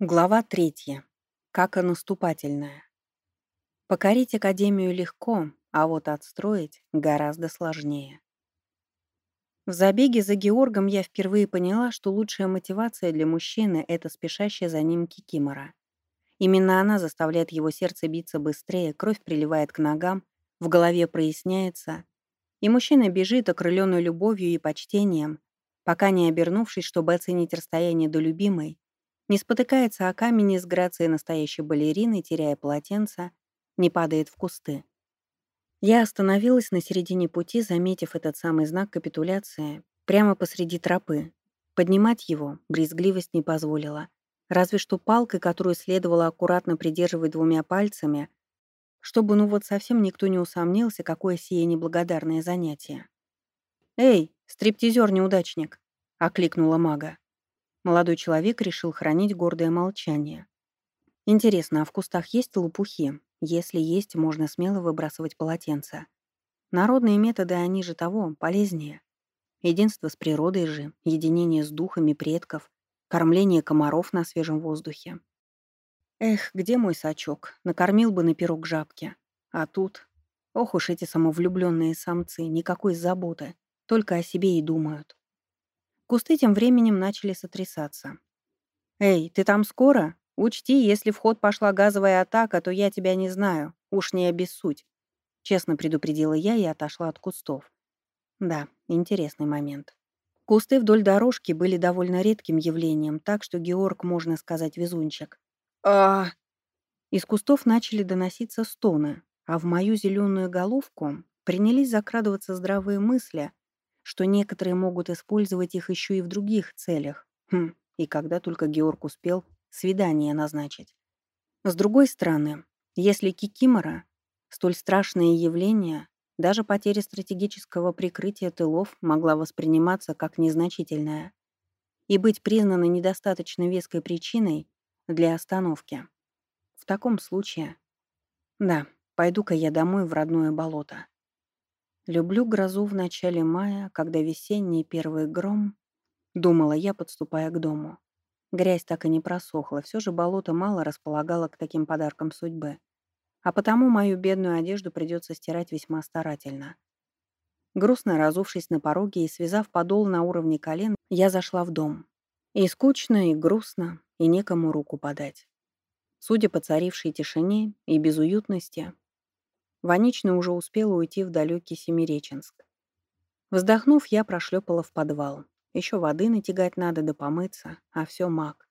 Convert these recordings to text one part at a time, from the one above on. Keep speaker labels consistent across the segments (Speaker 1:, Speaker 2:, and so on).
Speaker 1: Глава третья. Как и наступательная. Покорить Академию легко, а вот отстроить гораздо сложнее. В забеге за Георгом я впервые поняла, что лучшая мотивация для мужчины — это спешащая за ним Кикимора. Именно она заставляет его сердце биться быстрее, кровь приливает к ногам, в голове проясняется, и мужчина бежит, окрыленный любовью и почтением, пока не обернувшись, чтобы оценить расстояние до любимой, не спотыкается о камень с грацией настоящей балерины, теряя полотенце, не падает в кусты. Я остановилась на середине пути, заметив этот самый знак капитуляции, прямо посреди тропы. Поднимать его брезгливость не позволила. Разве что палкой, которую следовало аккуратно придерживать двумя пальцами, чтобы ну вот совсем никто не усомнился, какое сие неблагодарное занятие. «Эй, стриптизер-неудачник!» — окликнула мага. Молодой человек решил хранить гордое молчание. Интересно, а в кустах есть лопухи? Если есть, можно смело выбрасывать полотенца. Народные методы, они же того, полезнее. Единство с природой же, единение с духами предков, кормление комаров на свежем воздухе. Эх, где мой сачок? Накормил бы на пирог жабки. А тут... Ох уж эти самовлюбленные самцы, никакой заботы, только о себе и думают. Кусты тем временем начали сотрясаться. «Эй, ты там скоро? Учти, если в ход пошла газовая атака, то я тебя не знаю. Уж не обессудь», — честно предупредила я и отошла от кустов. Да, интересный момент. Кусты вдоль дорожки были довольно редким явлением, так что Георг, можно сказать, везунчик. а Из кустов начали доноситься стоны, а в мою зеленую головку принялись закрадываться здравые мысли, что некоторые могут использовать их еще и в других целях. Хм, и когда только Георг успел свидание назначить. С другой стороны, если Кикимора — столь страшное явление, даже потеря стратегического прикрытия тылов могла восприниматься как незначительная и быть признана недостаточно веской причиной для остановки. В таком случае... Да, пойду-ка я домой в родное болото. Люблю грозу в начале мая, когда весенний первый гром, думала я, подступая к дому. Грязь так и не просохла, все же болото мало располагало к таким подаркам судьбы. А потому мою бедную одежду придется стирать весьма старательно. Грустно разувшись на пороге и связав подол на уровне колен, я зашла в дом. И скучно, и грустно, и некому руку подать. Судя по царившей тишине и безуютности, Ванична уже успела уйти в далекий Семиреченск. Вздохнув, я прошлепала в подвал. Еще воды натягать надо да помыться, а все маг.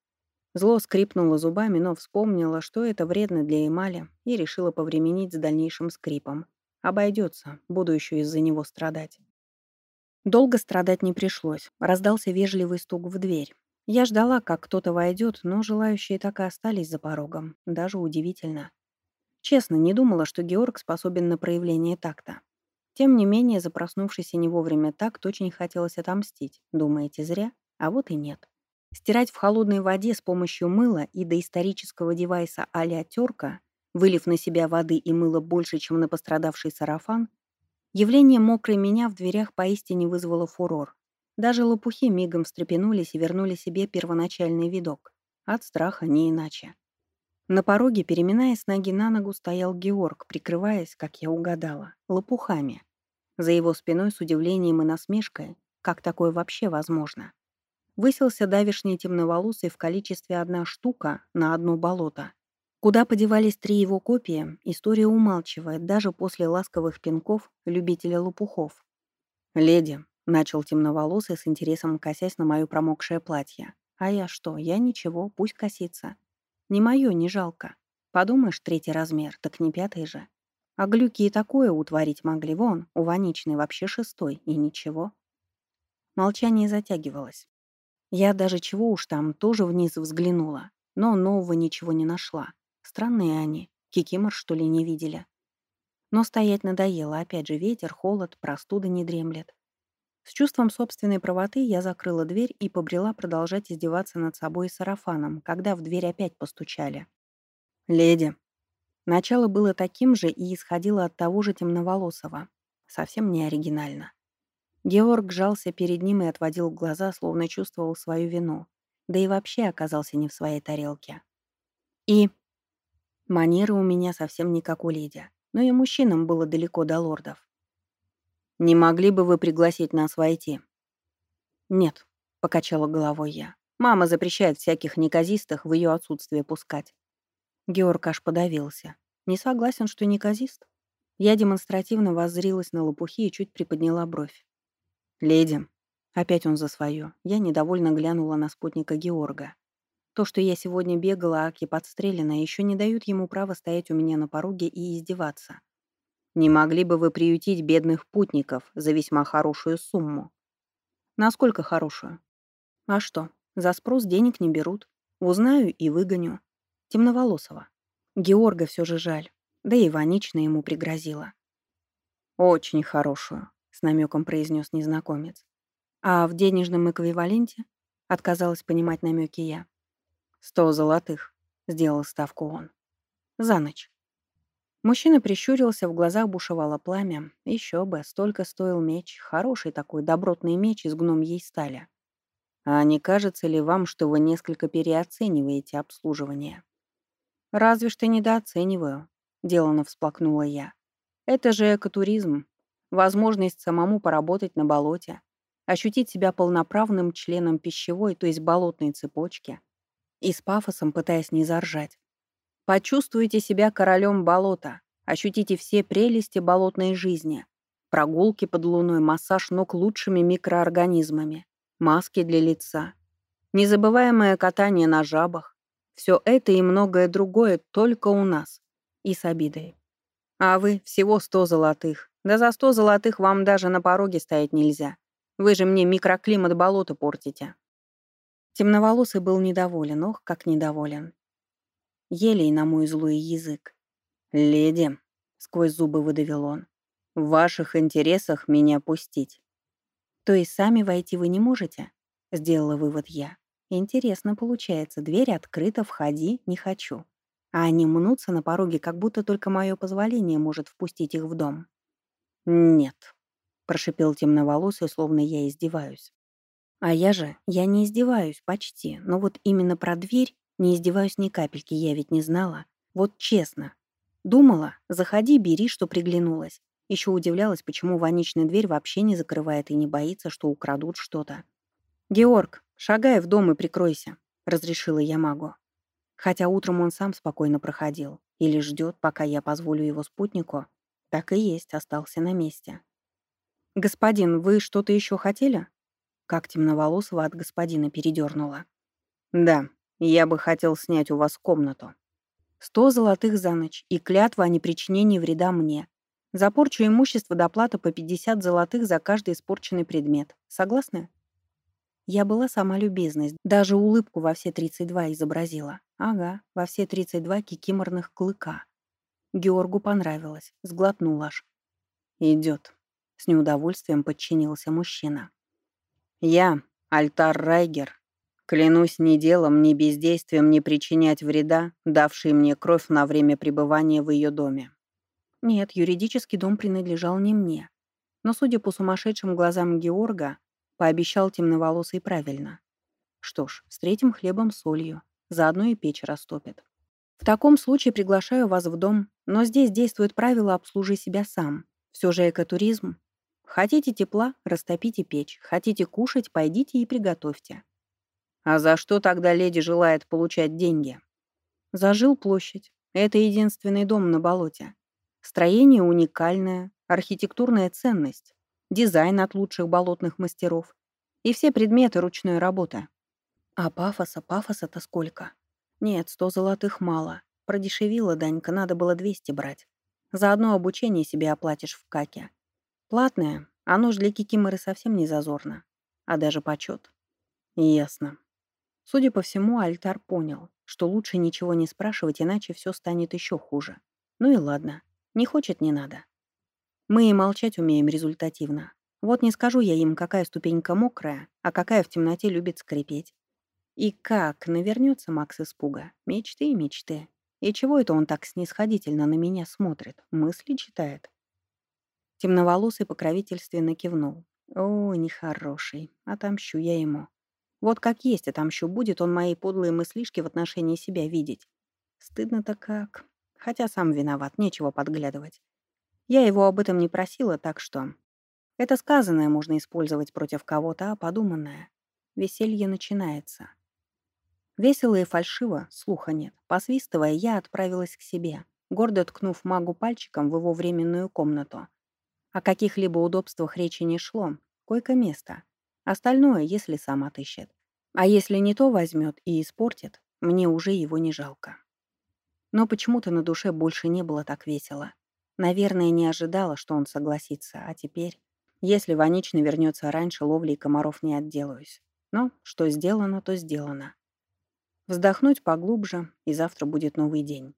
Speaker 1: Зло скрипнуло зубами, но вспомнила, что это вредно для эмали, и решила повременить с дальнейшим скрипом. Обойдется, буду еще из-за него страдать. Долго страдать не пришлось. Раздался вежливый стук в дверь. Я ждала, как кто-то войдет, но желающие так и остались за порогом. Даже удивительно. Честно, не думала, что Георг способен на проявление такта. Тем не менее, за проснувшийся не вовремя такт очень хотелось отомстить. Думаете, зря? А вот и нет. Стирать в холодной воде с помощью мыла и доисторического девайса а-ля терка, вылив на себя воды и мыла больше, чем на пострадавший сарафан, явление мокрой меня в дверях поистине вызвало фурор. Даже лопухи мигом встрепенулись и вернули себе первоначальный видок. От страха не иначе. На пороге, переминаясь ноги на ногу, стоял Георг, прикрываясь, как я угадала, лопухами. За его спиной с удивлением и насмешкой, как такое вообще возможно, высился давишний темноволосый в количестве одна штука на одно болото. Куда подевались три его копии, история умалчивает даже после ласковых пинков любителя лопухов. «Леди», — начал темноволосый с интересом косясь на мое промокшее платье. «А я что? Я ничего, пусть косится. Не мое, не жалко. Подумаешь, третий размер, так не пятый же. А глюки и такое утворить могли вон, у Ваничной вообще шестой, и ничего. Молчание затягивалось. Я даже чего уж там, тоже вниз взглянула, но нового ничего не нашла. Странные они, кикимор, что ли, не видели. Но стоять надоело, опять же ветер, холод, простуда не дремлет. С чувством собственной правоты я закрыла дверь и побрела продолжать издеваться над собой сарафаном, когда в дверь опять постучали. «Леди». Начало было таким же и исходило от того же темноволосого. Совсем не оригинально. Георг жался перед ним и отводил глаза, словно чувствовал свою вину. да и вообще оказался не в своей тарелке. И манеры у меня совсем не как у леди, но и мужчинам было далеко до лордов. «Не могли бы вы пригласить нас войти?» «Нет», — покачала головой я. «Мама запрещает всяких неказистых в ее отсутствие пускать». Георг аж подавился. «Не согласен, что неказист?» Я демонстративно воззрилась на лопухи и чуть приподняла бровь. «Леди». Опять он за свое. Я недовольно глянула на спутника Георга. То, что я сегодня бегала, аки подстрелена, еще не дают ему права стоять у меня на пороге и издеваться. Не могли бы вы приютить бедных путников за весьма хорошую сумму? Насколько хорошую? А что, за спрос денег не берут. Узнаю и выгоню. Темноволосого. Георга все же жаль. Да и Ванична ему пригрозила. «Очень хорошую», — с намеком произнес незнакомец. «А в денежном эквиваленте?» — отказалась понимать намеки я. «Сто золотых», — сделал ставку он. «За ночь». Мужчина прищурился, в глазах бушевало пламя. Еще бы, столько стоил меч. Хороший такой, добротный меч из гномьей стали. А не кажется ли вам, что вы несколько переоцениваете обслуживание? Разве что недооцениваю. Делано всплакнула я. Это же экотуризм. Возможность самому поработать на болоте. Ощутить себя полноправным членом пищевой, то есть болотной цепочки. И с пафосом пытаясь не заржать. Почувствуйте себя королем болота. Ощутите все прелести болотной жизни. Прогулки под луной, массаж ног лучшими микроорганизмами, маски для лица, незабываемое катание на жабах. Все это и многое другое только у нас и с обидой. А вы всего сто золотых. Да за сто золотых вам даже на пороге стоять нельзя. Вы же мне микроклимат болота портите. Темноволосый был недоволен, ох, как недоволен. Елей на мой злой язык. «Леди», — сквозь зубы выдавил он, — «в ваших интересах меня пустить». «То есть сами войти вы не можете?» — сделала вывод я. «Интересно получается, дверь открыта, входи, не хочу» а они мнутся на пороге, как будто только мое позволение может впустить их в дом. «Нет», — прошипел темноволосый, словно я издеваюсь. А я же, я не издеваюсь, почти, но вот именно про дверь не издеваюсь ни капельки, я ведь не знала. Вот честно. Думала, заходи, бери, что приглянулось. Еще удивлялась, почему ваничная дверь вообще не закрывает и не боится, что украдут что-то. «Георг, шагай в дом и прикройся», — разрешила я магу. Хотя утром он сам спокойно проходил или ждет, пока я позволю его спутнику, так и есть, остался на месте. «Господин, вы что-то еще хотели?» Как темноволосого от господина передернула. «Да, я бы хотел снять у вас комнату. Сто золотых за ночь и клятва о непричинении вреда мне. За порчу имущества доплата по 50 золотых за каждый испорченный предмет. Согласны?» Я была сама любезность, даже улыбку во все 32 изобразила. Ага, во все 32 кикиморных клыка. Георгу понравилось, сглотнул аж. «Идет», — с неудовольствием подчинился мужчина. «Я, Альтар Райгер, клянусь ни делом, ни бездействием не причинять вреда, давший мне кровь на время пребывания в ее доме». Нет, юридический дом принадлежал не мне. Но, судя по сумасшедшим глазам Георга, Пообещал темноволосый правильно. Что ж, встретим хлебом солью. Заодно и печь растопит. В таком случае приглашаю вас в дом, но здесь действует правило «обслужи себя сам». Все же экотуризм. Хотите тепла — растопите печь. Хотите кушать — пойдите и приготовьте. А за что тогда леди желает получать деньги? За жилплощадь. Это единственный дом на болоте. Строение уникальное, архитектурная ценность дизайн от лучших болотных мастеров и все предметы ручной работы. А пафоса, пафоса-то сколько? Нет, сто золотых мало. Продешевила Данька, надо было двести брать. За одно обучение себе оплатишь в каке. Платное, оно ж для кикиморы совсем не зазорно. А даже почет. Ясно. Судя по всему, Альтар понял, что лучше ничего не спрашивать, иначе все станет еще хуже. Ну и ладно. Не хочет — не надо. Мы и молчать умеем результативно. Вот не скажу я им, какая ступенька мокрая, а какая в темноте любит скрипеть. И как навернется Макс испуга. Мечты и мечты. И чего это он так снисходительно на меня смотрит? Мысли читает. Темноволосый покровительственно кивнул. О, нехороший. Отомщу я ему. Вот как есть отомщу, будет он мои подлые мыслишки в отношении себя видеть. Стыдно-то как. Хотя сам виноват, нечего подглядывать. Я его об этом не просила, так что... Это сказанное можно использовать против кого-то, а подуманное... Веселье начинается. Весело и фальшиво, слуха нет. Посвистывая, я отправилась к себе, гордо ткнув магу пальчиком в его временную комнату. О каких-либо удобствах речи не шло. Койко-место. Остальное, если сам отыщет. А если не то возьмет и испортит, мне уже его не жалко. Но почему-то на душе больше не было так весело. Наверное, не ожидала, что он согласится, а теперь... Если Ваничный вернется раньше, ловли комаров не отделаюсь. Но что сделано, то сделано. Вздохнуть поглубже, и завтра будет новый день.